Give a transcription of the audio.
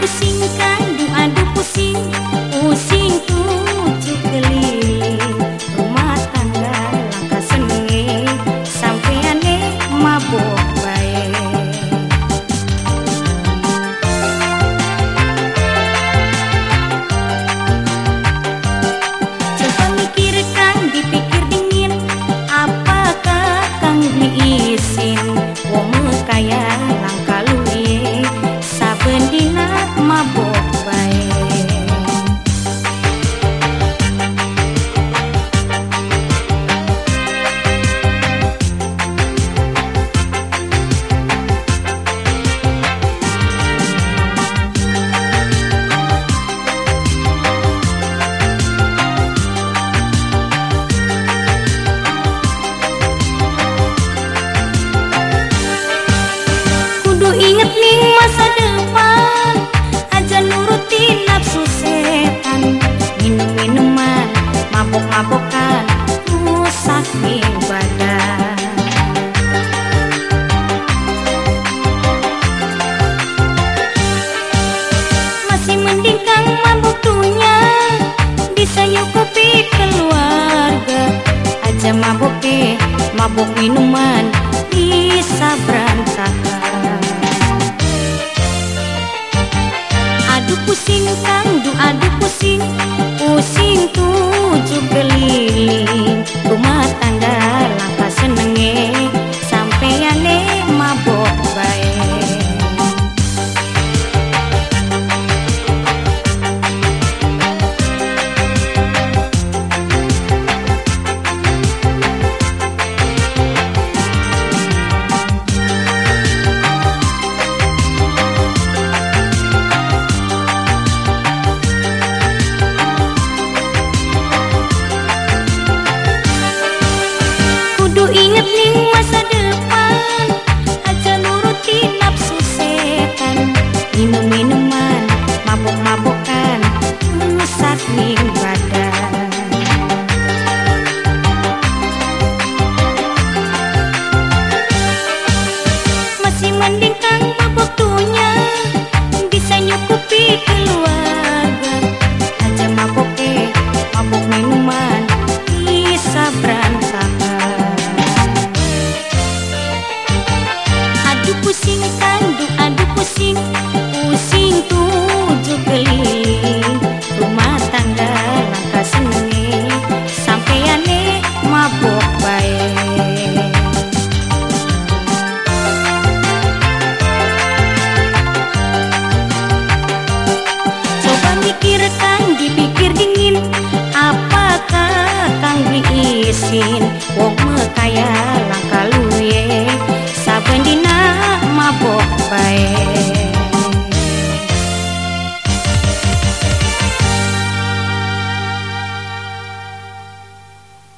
不心甘 mabuk minuman bisa berantakan. Aduh pusing kang, aduh pusing. me. 心我花开呀